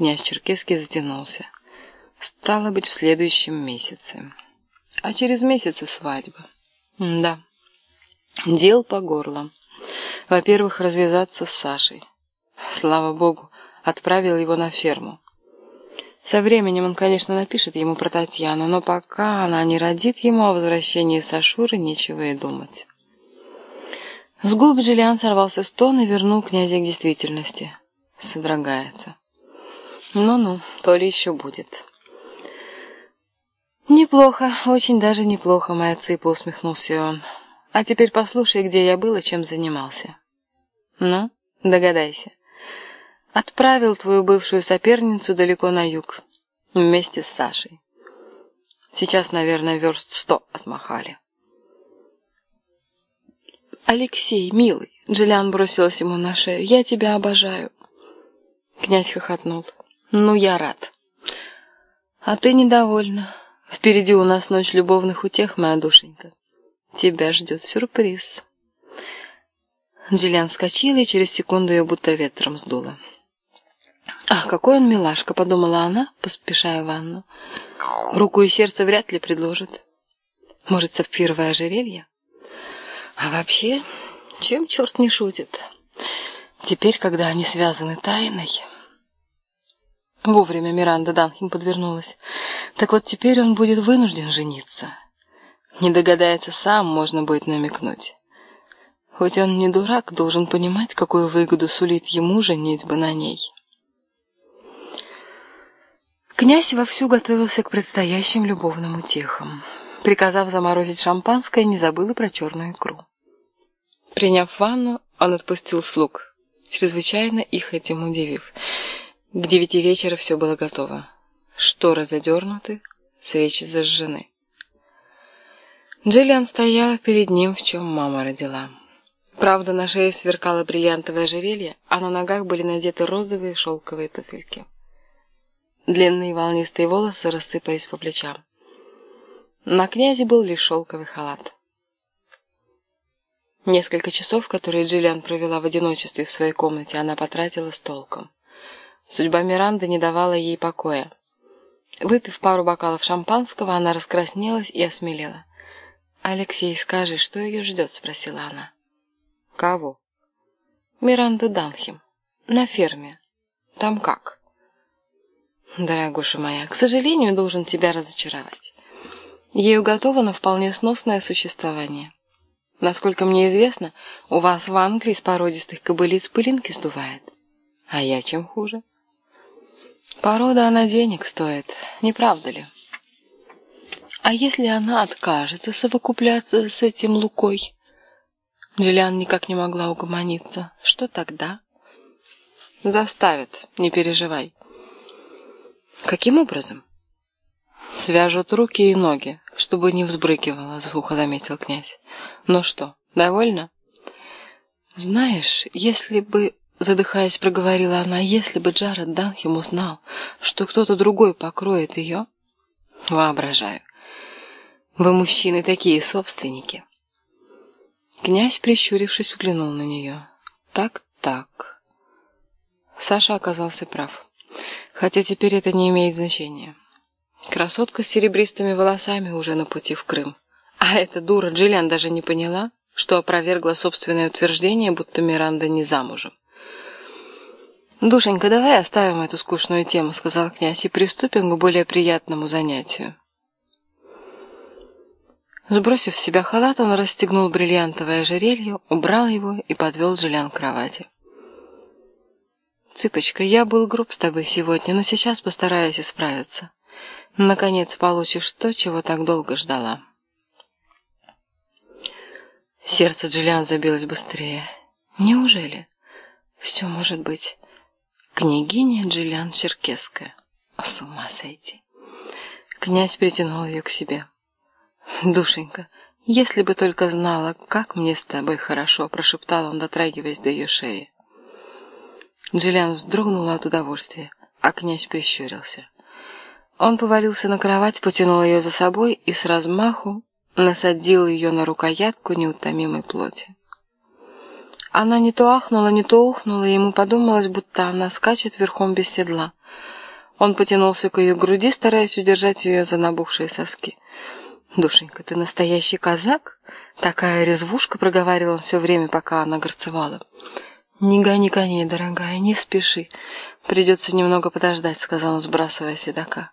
Князь Черкесский затянулся. Стало быть, в следующем месяце. А через месяц и свадьба. да. Дел по горло. Во-первых, развязаться с Сашей. Слава богу, отправил его на ферму. Со временем он, конечно, напишет ему про Татьяну, но пока она не родит ему о возвращении Сашуры, нечего и думать. С губ Джиллиан сорвался стон и вернул князя к действительности. Содрогается. Ну-ну, то ли еще будет. «Неплохо, очень даже неплохо, моя цыпа», — усмехнулся он. «А теперь послушай, где я был и чем занимался». «Ну, догадайся». Отправил твою бывшую соперницу далеко на юг, вместе с Сашей. Сейчас, наверное, верст сто отмахали. «Алексей, милый!» — Джиллиан бросилась ему на шею. «Я тебя обожаю!» Князь хохотнул. «Ну, я рад!» «А ты недовольна. Впереди у нас ночь любовных утех, моя душенька. Тебя ждет сюрприз!» Джиллиан вскочила, и через секунду ее будто ветром сдуло. «Ах, какой он милашка!» — подумала она, поспешая в ванну. «Руку и сердце вряд ли предложит. Может, сапфировое ожерелье? А вообще, чем черт не шутит? Теперь, когда они связаны тайной...» Вовремя Миранда Данхим подвернулась. Так вот теперь он будет вынужден жениться. Не догадается сам, можно будет намекнуть. Хоть он не дурак, должен понимать, какую выгоду сулит ему женитьба на ней. Князь вовсю готовился к предстоящим любовным утехам. Приказав заморозить шампанское, не забыл и про черную икру. Приняв ванну, он отпустил слуг, чрезвычайно их этим удивив. К девяти вечера все было готово. Шторы задернуты, свечи зажжены. Джиллиан стояла перед ним, в чем мама родила. Правда, на шее сверкало бриллиантовое ожерелье, а на ногах были надеты розовые шелковые туфельки. Длинные волнистые волосы рассыпались по плечам. На князе был лишь шелковый халат. Несколько часов, которые Джиллиан провела в одиночестве в своей комнате, она потратила с толком. Судьба Миранды не давала ей покоя. Выпив пару бокалов шампанского, она раскраснелась и осмелела. «Алексей, скажи, что ее ждет?» — спросила она. «Кого?» «Миранду Данхим. На ферме. Там как?» Дорогуша моя, к сожалению, должен тебя разочаровать. Ей уготовано вполне сносное существование. Насколько мне известно, у вас в Англии с породистых кобылиц пылинки сдувает. А я чем хуже? Порода она денег стоит, не правда ли? А если она откажется совокупляться с этим Лукой? Джиллиан никак не могла угомониться. Что тогда? Заставит, не переживай. Каким образом? Свяжут руки и ноги, чтобы не взбрыкивало, сухо заметил князь. Ну что, довольна? Знаешь, если бы, задыхаясь, проговорила она, если бы Джаред Данхем узнал, что кто-то другой покроет ее... Воображаю. Вы, мужчины, такие собственники. Князь, прищурившись, взглянул на нее. Так, так. Саша оказался прав. Хотя теперь это не имеет значения. Красотка с серебристыми волосами уже на пути в Крым. А эта дура Джиллиан даже не поняла, что опровергла собственное утверждение, будто Миранда не замужем. «Душенька, давай оставим эту скучную тему», — сказал князь, — «и приступим к более приятному занятию». Сбросив с себя халат, он расстегнул бриллиантовое ожерелье, убрал его и подвел Джиллиан к кровати. «Цыпочка, я был груб с тобой сегодня, но сейчас постараюсь исправиться. Наконец получишь то, чего так долго ждала». Сердце Джиллиан забилось быстрее. «Неужели? Все может быть. Княгиня Джиллиан Черкесская. С ума сойти». Князь притянул ее к себе. «Душенька, если бы только знала, как мне с тобой хорошо», прошептал он, дотрагиваясь до ее шеи. Джиллиан вздрогнула от удовольствия, а князь прищурился. Он повалился на кровать, потянул ее за собой и с размаху насадил ее на рукоятку неутомимой плоти. Она не то ахнула, не то ухнула, и ему подумалось, будто она скачет верхом без седла. Он потянулся к ее груди, стараясь удержать ее за набухшие соски. «Душенька, ты настоящий казак?» Такая резвушка, проговаривал он все время, пока она горцевала. «Не гони коней, дорогая, не спеши. Придется немного подождать», — сказал он, сбрасывая седока.